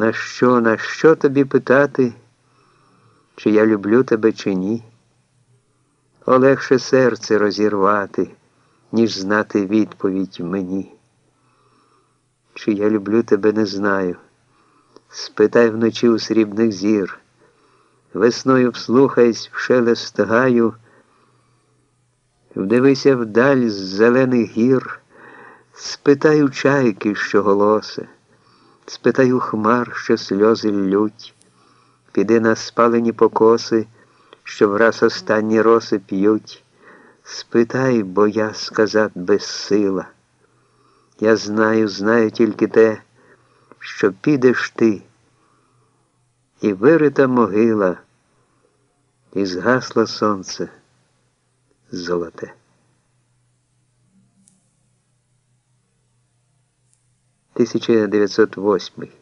На що, на що тобі питати, чи я люблю тебе, чи ні? Олегше серце розірвати, ніж знати відповідь мені. Чи я люблю тебе, не знаю. Спитай вночі у срібних зір, весною вслухайсь в шелест гаю, вдивися вдаль з зелених гір, спитай у чайки, що голосе, спитай хмар, що сльози лють, піди на спалені покоси, що враз останні роси п'ють. Спитай, бо я сказати безсила. Я знаю, знаю тільки те, що підеш ти, і вирита могила, і згасло сонце золоте. 1908